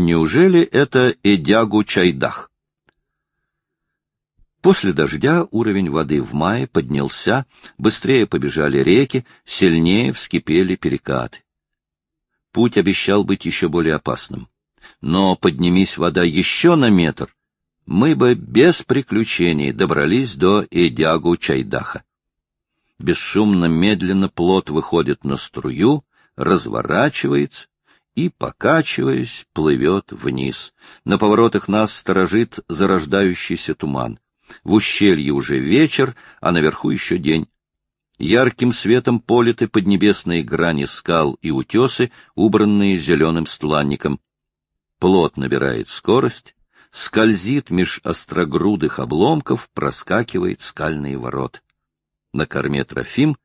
Неужели это Эдягу-Чайдах? После дождя уровень воды в мае поднялся, быстрее побежали реки, сильнее вскипели перекаты. Путь обещал быть еще более опасным. Но поднимись вода еще на метр, мы бы без приключений добрались до Эдягу-Чайдаха. Бесшумно, медленно плот выходит на струю, разворачивается и, покачиваясь, плывет вниз. На поворотах нас сторожит зарождающийся туман. В ущелье уже вечер, а наверху еще день. Ярким светом политы поднебесные грани скал и утесы, убранные зеленым стланником. Плот набирает скорость, скользит меж острогрудых обломков, проскакивает скальные ворот. На корме Трофим,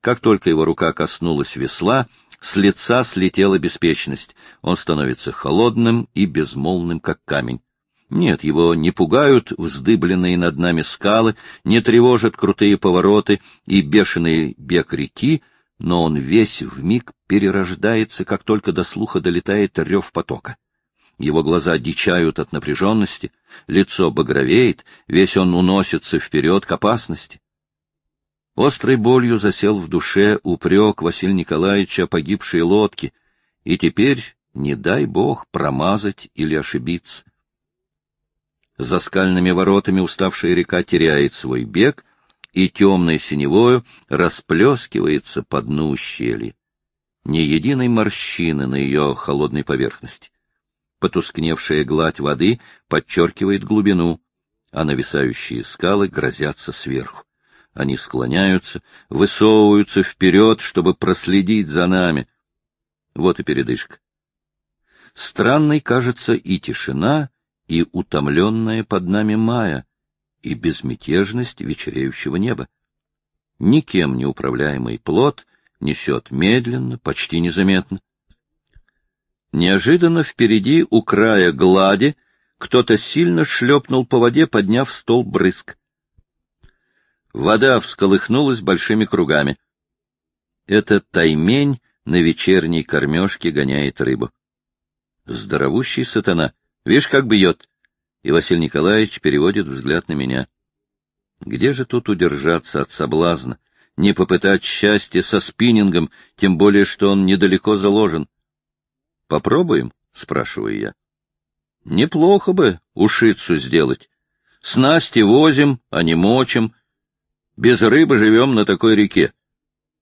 как только его рука коснулась весла, с лица слетела беспечность. Он становится холодным и безмолвным, как камень. Нет, его не пугают вздыбленные над нами скалы, не тревожат крутые повороты и бешеный бег реки, но он весь вмиг перерождается, как только до слуха долетает рев потока. Его глаза дичают от напряженности, лицо багровеет, весь он уносится вперед к опасности. Острой болью засел в душе упрек Василия Николаевича о погибшей лодке, и теперь, не дай бог, промазать или ошибиться. За скальными воротами уставшая река теряет свой бег, и темной синевою расплескивается по дну ущелья. Ни единой морщины на ее холодной поверхности. Потускневшая гладь воды подчеркивает глубину, а нависающие скалы грозятся сверху. Они склоняются, высовываются вперед, чтобы проследить за нами. Вот и передышка. Странной кажется и тишина, и утомленная под нами мая, и безмятежность вечереющего неба. Никем не управляемый плод несет медленно, почти незаметно. Неожиданно впереди, у края глади, кто-то сильно шлепнул по воде, подняв стол брызг. Вода всколыхнулась большими кругами. Это таймень на вечерней кормежке гоняет рыбу. Здоровущий сатана. Видишь, как бьет? И Василий Николаевич переводит взгляд на меня. Где же тут удержаться от соблазна? Не попытать счастье со спиннингом, тем более, что он недалеко заложен. Попробуем? — спрашиваю я. Неплохо бы ушицу сделать. Снасти возим, а не мочим. Без рыбы живем на такой реке.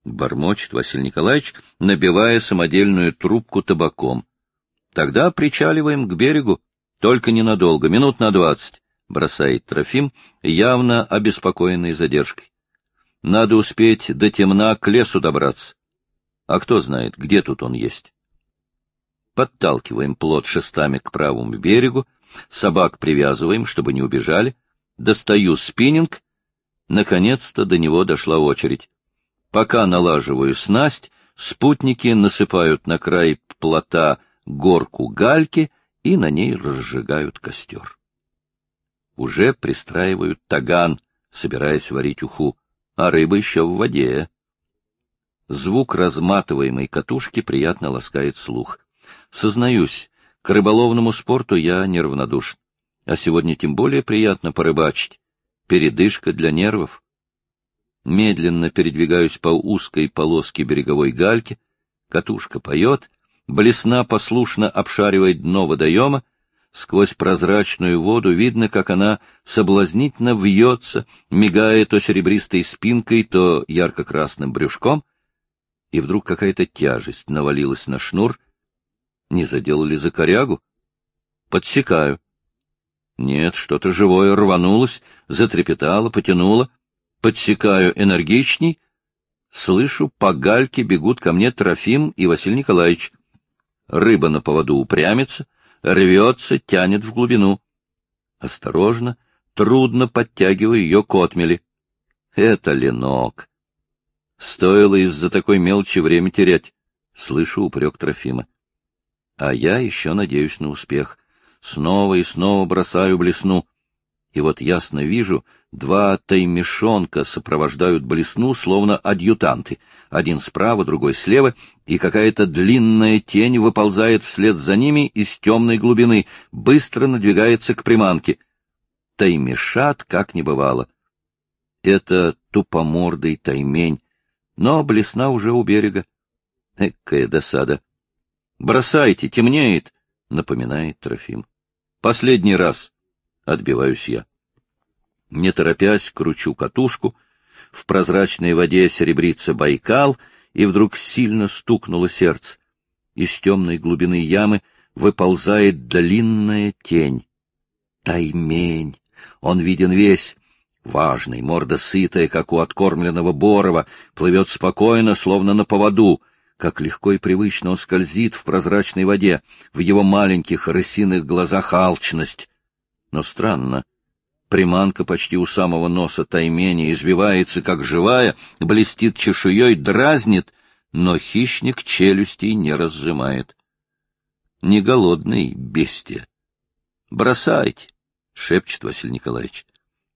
Бормочет Василий Николаевич, набивая самодельную трубку табаком. Тогда причаливаем к берегу. Только ненадолго, минут на двадцать, — бросает Трофим, явно обеспокоенный задержкой. Надо успеть до темна к лесу добраться. А кто знает, где тут он есть. Подталкиваем плот шестами к правому берегу, собак привязываем, чтобы не убежали, достаю спиннинг. Наконец-то до него дошла очередь. Пока налаживаю снасть, спутники насыпают на край плота горку гальки — и на ней разжигают костер. Уже пристраивают таган, собираясь варить уху, а рыба еще в воде. Звук разматываемой катушки приятно ласкает слух. Сознаюсь, к рыболовному спорту я неравнодушен, а сегодня тем более приятно порыбачить. Передышка для нервов. Медленно передвигаюсь по узкой полоске береговой гальки, катушка поет — Блесна послушно обшаривает дно водоема, сквозь прозрачную воду видно, как она соблазнительно вьется, мигая то серебристой спинкой, то ярко-красным брюшком, и вдруг какая-то тяжесть навалилась на шнур. Не задел ли за корягу? Подсекаю. Нет, что-то живое рванулось, затрепетало, потянуло. Подсекаю энергичней. Слышу, по гальке бегут ко мне Трофим и Василий Николаевич. Рыба на поводу упрямится, рвется, тянет в глубину. Осторожно, трудно подтягивая ее к отмели. Это ленок. Стоило из-за такой мелочи время терять. Слышу упрек Трофима. А я еще надеюсь на успех. Снова и снова бросаю блесну. И вот ясно вижу, два таймешонка сопровождают блесну, словно адъютанты. Один справа, другой слева, и какая-то длинная тень выползает вслед за ними из темной глубины, быстро надвигается к приманке. Таймешат как не бывало. Это тупомордый таймень, но блесна уже у берега. Экая досада. «Бросайте, темнеет!» — напоминает Трофим. «Последний раз!» — отбиваюсь я. Не торопясь, кручу катушку. В прозрачной воде серебрится Байкал, и вдруг сильно стукнуло сердце. Из темной глубины ямы выползает длинная тень. Таймень! Он виден весь, важный, морда сытая, как у откормленного Борова, плывет спокойно, словно на поводу. Как легко и привычно он скользит в прозрачной воде, в его маленьких рысиных глазах алчность. Но странно. Приманка почти у самого носа таймени извивается, как живая, блестит чешуей, дразнит, но хищник челюстей не разжимает. Не голодный, бестия. «Бросайте!» — шепчет Василий Николаевич.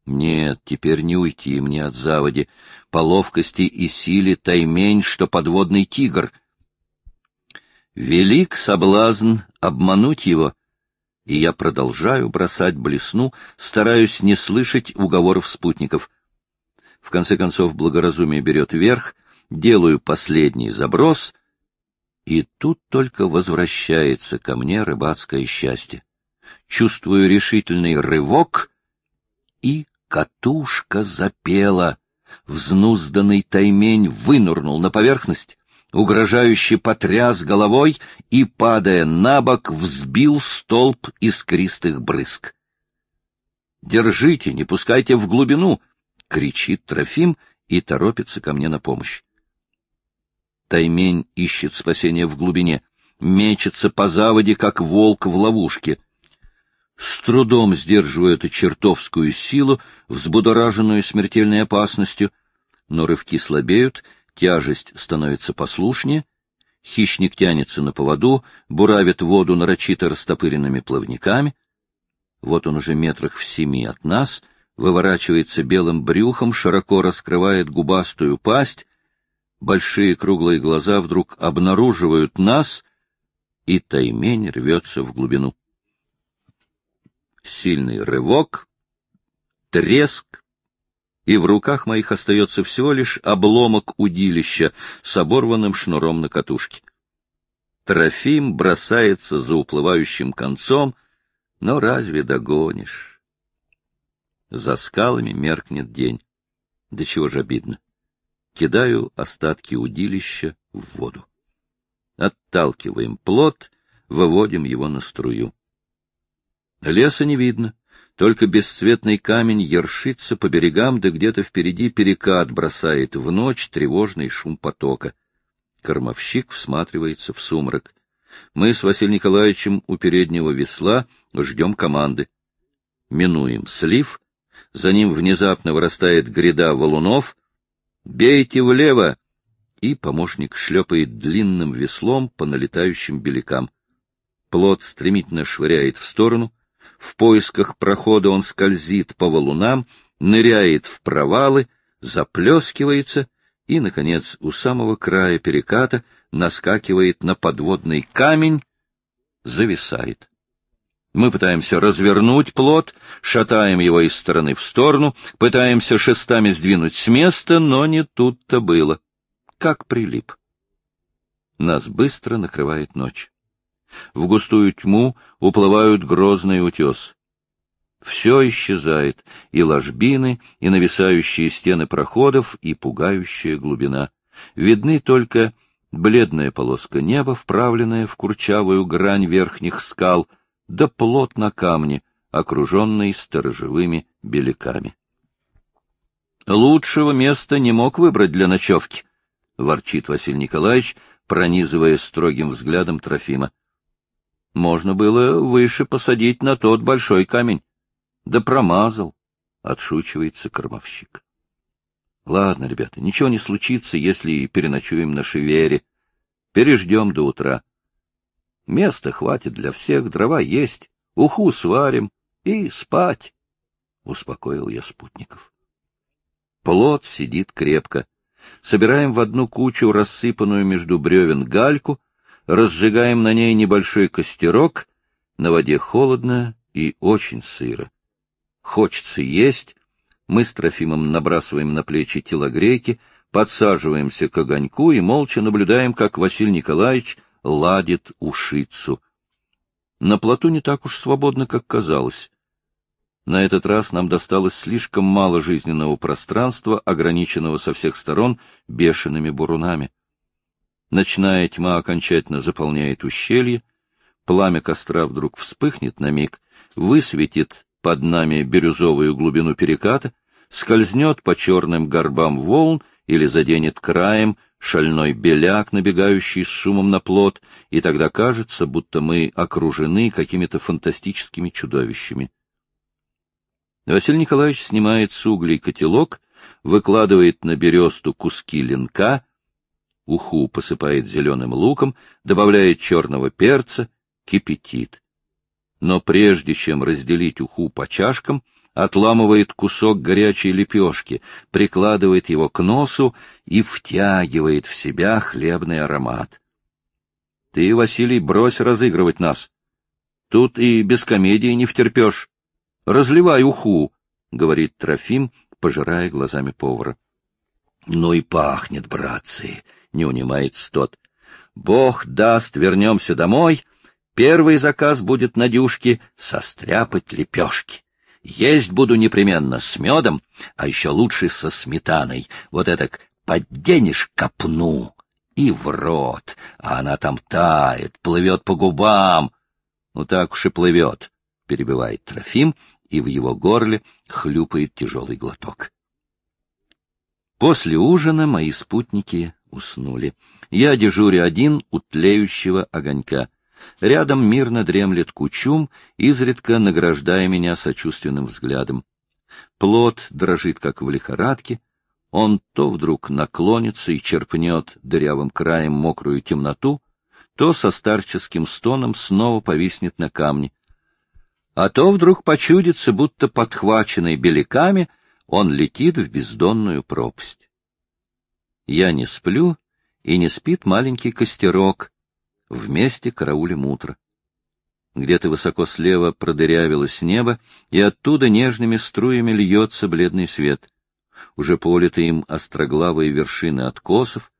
Нет, теперь не уйти мне от заводи. По ловкости и силе таймень, что подводный тигр. Велик соблазн обмануть его, и я продолжаю бросать блесну, стараюсь не слышать уговоров спутников. В конце концов благоразумие берет верх, делаю последний заброс, и тут только возвращается ко мне рыбацкое счастье. Чувствую решительный рывок и Катушка запела. Взнузданный таймень вынурнул на поверхность, угрожающе потряс головой и, падая на бок, взбил столб искристых брызг. «Держите, не пускайте в глубину!» — кричит Трофим и торопится ко мне на помощь. Таймень ищет спасения в глубине, мечется по заводе, как волк в ловушке. С трудом сдерживаю эту чертовскую силу, взбудораженную смертельной опасностью, но рывки слабеют, тяжесть становится послушнее, хищник тянется на поводу, буравит воду нарочито растопыренными плавниками. Вот он уже метрах в семи от нас, выворачивается белым брюхом, широко раскрывает губастую пасть, большие круглые глаза вдруг обнаруживают нас, и таймень рвется в глубину сильный рывок, треск, и в руках моих остается всего лишь обломок удилища с оборванным шнуром на катушке. Трофим бросается за уплывающим концом, но разве догонишь? За скалами меркнет день. Да чего же обидно. Кидаю остатки удилища в воду. Отталкиваем плот, выводим его на струю. Леса не видно, только бесцветный камень ершится по берегам, да где-то впереди перекат бросает в ночь тревожный шум потока. Кормовщик всматривается в сумрак. Мы с Василием Николаевичем у переднего весла ждем команды. Минуем слив, за ним внезапно вырастает гряда валунов. «Бейте влево!» И помощник шлепает длинным веслом по налетающим белякам. Плот стремительно швыряет в сторону — в поисках прохода он скользит по валунам, ныряет в провалы, заплескивается и, наконец, у самого края переката наскакивает на подводный камень, зависает. Мы пытаемся развернуть плот, шатаем его из стороны в сторону, пытаемся шестами сдвинуть с места, но не тут-то было. Как прилип. Нас быстро накрывает ночь. В густую тьму уплывают грозные утесы. Все исчезает, и ложбины, и нависающие стены проходов, и пугающая глубина. Видны только бледная полоска неба, вправленная в курчавую грань верхних скал, да плот на камне, окруженный сторожевыми беляками. Лучшего места не мог выбрать для ночевки, — ворчит Василий Николаевич, пронизывая строгим взглядом Трофима. Можно было выше посадить на тот большой камень. Да промазал, — отшучивается кормовщик. Ладно, ребята, ничего не случится, если переночуем на шевере. Переждем до утра. Места хватит для всех, дрова есть, уху сварим и спать. успокоил я спутников. Плод сидит крепко. Собираем в одну кучу рассыпанную между бревен гальку, разжигаем на ней небольшой костерок, на воде холодно и очень сыро. Хочется есть, мы с Трофимом набрасываем на плечи телогрейки, подсаживаемся к огоньку и молча наблюдаем, как Василий Николаевич ладит ушицу. На плоту не так уж свободно, как казалось. На этот раз нам досталось слишком мало жизненного пространства, ограниченного со всех сторон бешеными бурунами. Ночная тьма окончательно заполняет ущелье, пламя костра вдруг вспыхнет на миг, высветит под нами бирюзовую глубину переката, скользнет по черным горбам волн или заденет краем шальной беляк, набегающий с шумом на плот, и тогда кажется, будто мы окружены какими-то фантастическими чудовищами. Василий Николаевич снимает с углей котелок, выкладывает на бересту куски ленка, уху посыпает зеленым луком, добавляет черного перца, кипятит. Но прежде чем разделить уху по чашкам, отламывает кусок горячей лепешки, прикладывает его к носу и втягивает в себя хлебный аромат. — Ты, Василий, брось разыгрывать нас. Тут и без комедии не втерпешь. Разливай уху, — говорит Трофим, пожирая глазами повара. — Ну и пахнет, братцы, — не унимается тот. — Бог даст, вернемся домой. Первый заказ будет Надюшке — состряпать лепешки. Есть буду непременно с медом, а еще лучше со сметаной. Вот это подденешь копну и в рот, а она там тает, плывет по губам. Ну так уж и плывет, — перебивает Трофим, и в его горле хлюпает тяжелый глоток. После ужина мои спутники уснули. Я дежурю один у тлеющего огонька. Рядом мирно дремлет кучум, изредка награждая меня сочувственным взглядом. Плод дрожит, как в лихорадке. Он то вдруг наклонится и черпнет дырявым краем мокрую темноту, то со старческим стоном снова повиснет на камне а то вдруг почудится, будто подхваченный беляками, он летит в бездонную пропасть. Я не сплю, и не спит маленький костерок, вместе караулем утро. Где-то высоко слева продырявилось небо, и оттуда нежными струями льется бледный свет. Уже политы им остроглавые вершины откосов,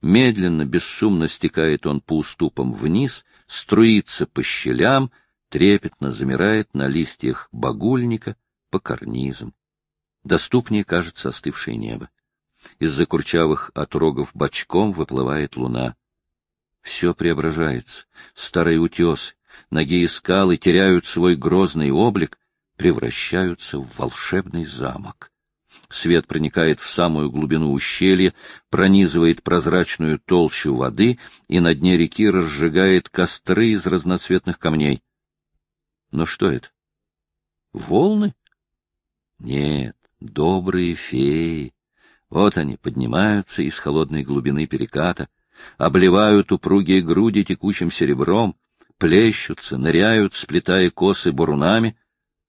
медленно, бесшумно стекает он по уступам вниз, струится по щелям, трепетно замирает на листьях багульника по карнизам. Доступнее кажется остывшее небо. Из-за курчавых отрогов бочком выплывает луна. Все преображается. Старые утесы, ноги и скалы теряют свой грозный облик, превращаются в волшебный замок. Свет проникает в самую глубину ущелья, пронизывает прозрачную толщу воды и на дне реки разжигает костры из разноцветных камней. Но что это? Волны? Нет, добрые феи. Вот они поднимаются из холодной глубины переката, обливают упругие груди текучим серебром, плещутся, ныряют, сплетая косы бурунами,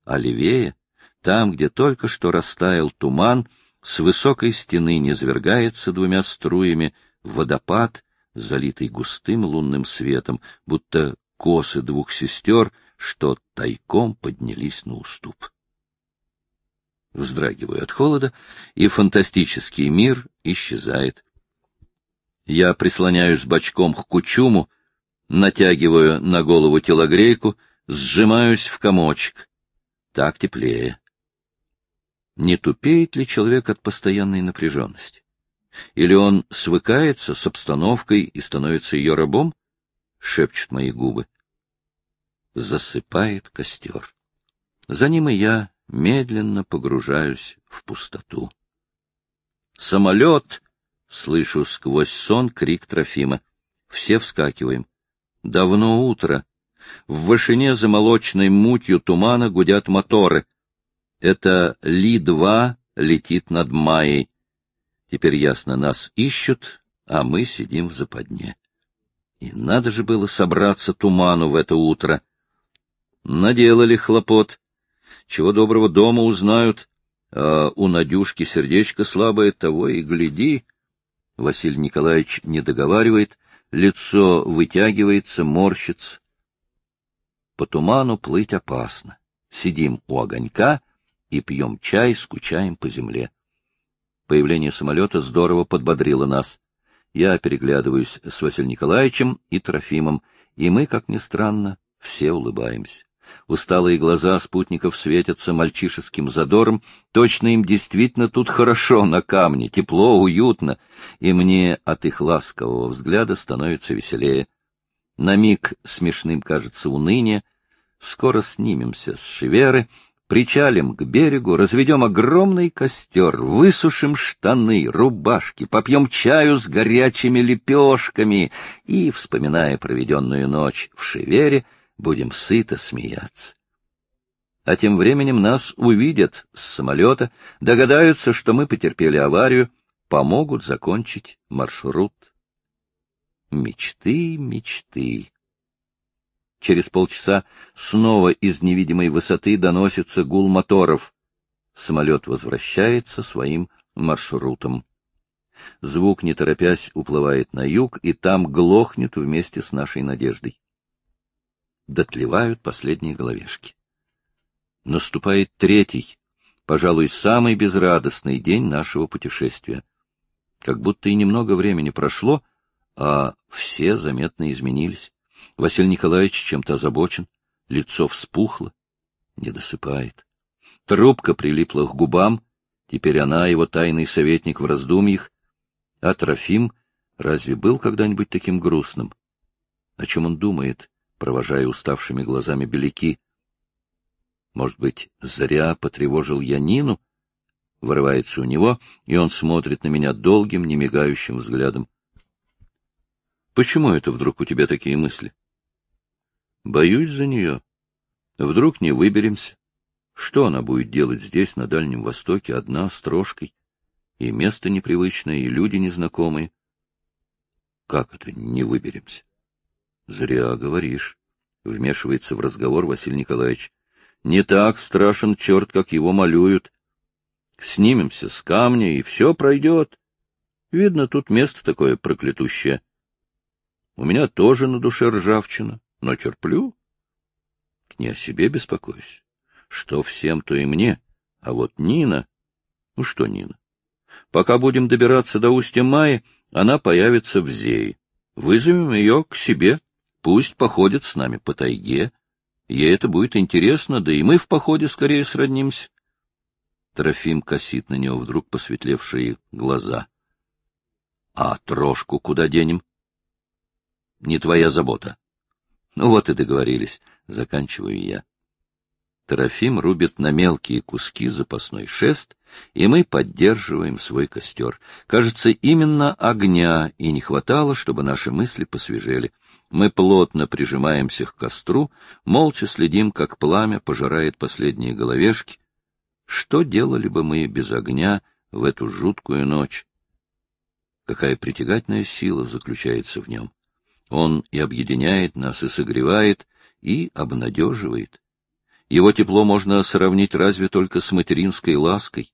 а левее, там, где только что растаял туман, с высокой стены низвергается двумя струями водопад, залитый густым лунным светом, будто косы двух сестер — что тайком поднялись на уступ. Вздрагиваю от холода, и фантастический мир исчезает. Я прислоняюсь бочком к кучуму, натягиваю на голову телогрейку, сжимаюсь в комочек. Так теплее. Не тупеет ли человек от постоянной напряженности? Или он свыкается с обстановкой и становится ее рабом? Шепчут мои губы засыпает костер. За ним и я медленно погружаюсь в пустоту. «Самолет!» — слышу сквозь сон крик Трофима. Все вскакиваем. Давно утро. В вышине за молочной мутью тумана гудят моторы. Это Ли-2 летит над Майей. Теперь ясно, нас ищут, а мы сидим в западне. И надо же было собраться туману в это утро. Наделали хлопот. Чего доброго дома узнают, а у Надюшки сердечко слабое, того и гляди. Василий Николаевич не договаривает, лицо вытягивается, морщится. По туману плыть опасно. Сидим у огонька и пьем чай, скучаем по земле. Появление самолета здорово подбодрило нас. Я переглядываюсь с Василием Николаевичем и Трофимом, и мы, как ни странно, все улыбаемся. Усталые глаза спутников светятся мальчишеским задором. Точно им действительно тут хорошо на камне, тепло, уютно, и мне от их ласкового взгляда становится веселее. На миг смешным кажется уныние. Скоро снимемся с шеверы, причалим к берегу, разведем огромный костер, высушим штаны, рубашки, попьем чаю с горячими лепешками и, вспоминая проведенную ночь в шевере, будем сыто смеяться. А тем временем нас увидят с самолета, догадаются, что мы потерпели аварию, помогут закончить маршрут. Мечты, мечты. Через полчаса снова из невидимой высоты доносится гул моторов. Самолет возвращается своим маршрутом. Звук, не торопясь, уплывает на юг, и там глохнет вместе с нашей надеждой. Дотлевают последние головешки. Наступает третий, пожалуй, самый безрадостный день нашего путешествия. Как будто и немного времени прошло, а все заметно изменились. Василий Николаевич чем-то озабочен, лицо вспухло, не досыпает. Трубка прилипла к губам, теперь она, его тайный советник в раздумьях. А Трофим разве был когда-нибудь таким грустным? О чем он думает, провожая уставшими глазами беляки? Может быть, зря потревожил я Нину? Вырывается у него, и он смотрит на меня долгим, немигающим взглядом. Почему это вдруг у тебя такие мысли? Боюсь за нее. Вдруг не выберемся. Что она будет делать здесь, на Дальнем Востоке, одна, с трошкой? И место непривычное, и люди незнакомые. Как это не выберемся? Зря говоришь. Вмешивается в разговор Василий Николаевич. Не так страшен черт, как его малюют. Снимемся с камня, и все пройдет. Видно, тут место такое проклятущее. У меня тоже на душе ржавчина, но терплю. Не о себе беспокоюсь. Что всем, то и мне. А вот Нина... Ну что Нина? Пока будем добираться до устья Майи, она появится в Зее. Вызовем ее к себе. Пусть походит с нами по тайге. Ей это будет интересно, да и мы в походе скорее сроднимся. Трофим косит на него вдруг посветлевшие глаза. — А трошку куда денем? не твоя забота. Ну вот и договорились, заканчиваю я. Трофим рубит на мелкие куски запасной шест, и мы поддерживаем свой костер. Кажется, именно огня и не хватало, чтобы наши мысли посвежели. Мы плотно прижимаемся к костру, молча следим, как пламя пожирает последние головешки. Что делали бы мы без огня в эту жуткую ночь? Какая притягательная сила заключается в нем! Он и объединяет нас, и согревает, и обнадеживает. Его тепло можно сравнить разве только с материнской лаской.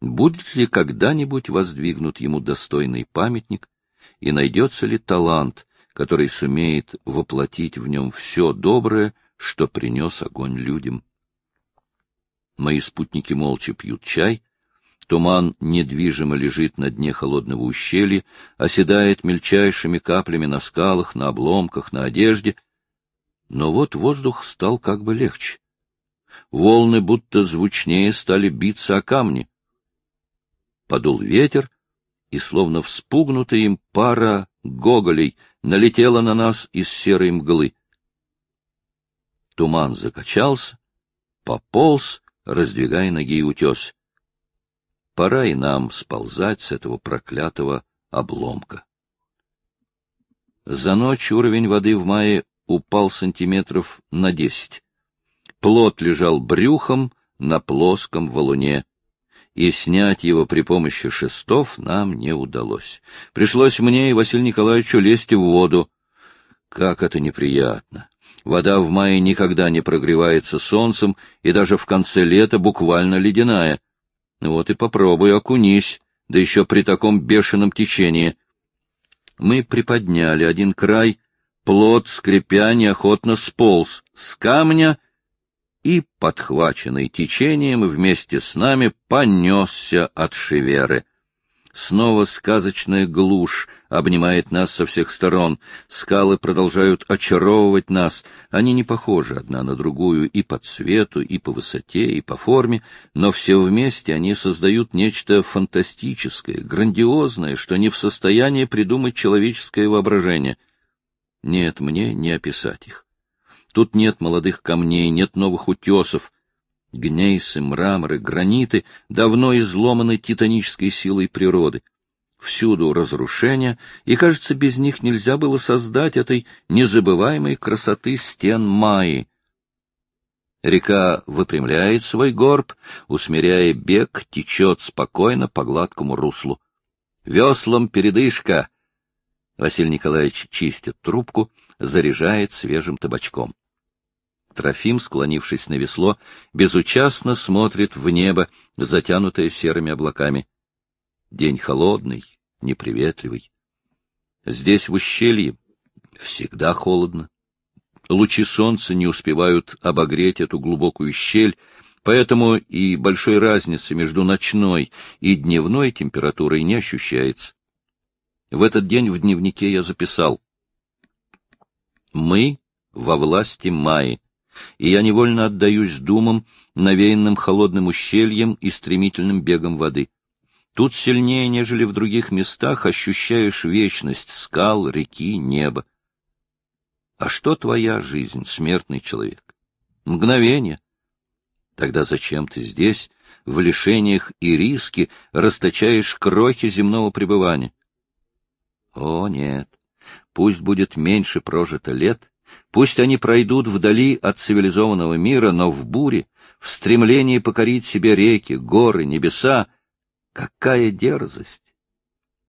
Будет ли когда-нибудь воздвигнут ему достойный памятник, и найдется ли талант, который сумеет воплотить в нем все доброе, что принес огонь людям? Мои спутники молча пьют чай, Туман недвижимо лежит на дне холодного ущелья, оседает мельчайшими каплями на скалах, на обломках, на одежде. Но вот воздух стал как бы легче. Волны будто звучнее стали биться о камни. Подул ветер, и, словно вспугнутая им пара гоголей, налетела на нас из серой мглы. Туман закачался, пополз, раздвигая ноги и утес. Пора и нам сползать с этого проклятого обломка. За ночь уровень воды в мае упал сантиметров на десять. Плот лежал брюхом на плоском валуне, и снять его при помощи шестов нам не удалось. Пришлось мне и Василию Николаевичу лезть в воду. Как это неприятно! Вода в мае никогда не прогревается солнцем, и даже в конце лета буквально ледяная. Вот и попробуй окунись, да еще при таком бешеном течении. Мы приподняли один край, плод, скрипя, неохотно сполз с камня и, подхваченный течением, вместе с нами понесся от шеверы. Снова сказочная глушь обнимает нас со всех сторон. Скалы продолжают очаровывать нас. Они не похожи одна на другую и по цвету, и по высоте, и по форме, но все вместе они создают нечто фантастическое, грандиозное, что не в состоянии придумать человеческое воображение. Нет, мне не описать их. Тут нет молодых камней, нет новых утесов, Гнейсы, мраморы, граниты давно изломаны титанической силой природы. Всюду разрушения, и, кажется, без них нельзя было создать этой незабываемой красоты стен Майи. Река выпрямляет свой горб, усмиряя бег, течет спокойно по гладкому руслу. Веслом передышка. Василий Николаевич чистит трубку, заряжает свежим табачком. Трофим, склонившись на весло, безучастно смотрит в небо, затянутое серыми облаками. День холодный, неприветливый. Здесь, в ущелье, всегда холодно. Лучи солнца не успевают обогреть эту глубокую щель, поэтому и большой разницы между ночной и дневной температурой не ощущается. В этот день в дневнике я записал «Мы во власти Майи и я невольно отдаюсь думам, навеянным холодным ущельем и стремительным бегом воды. Тут сильнее, нежели в других местах, ощущаешь вечность скал, реки, неба. А что твоя жизнь, смертный человек? Мгновение. Тогда зачем ты здесь, в лишениях и риске, расточаешь крохи земного пребывания? О, нет, пусть будет меньше прожито лет, Пусть они пройдут вдали от цивилизованного мира, но в буре, в стремлении покорить себе реки, горы, небеса. Какая дерзость!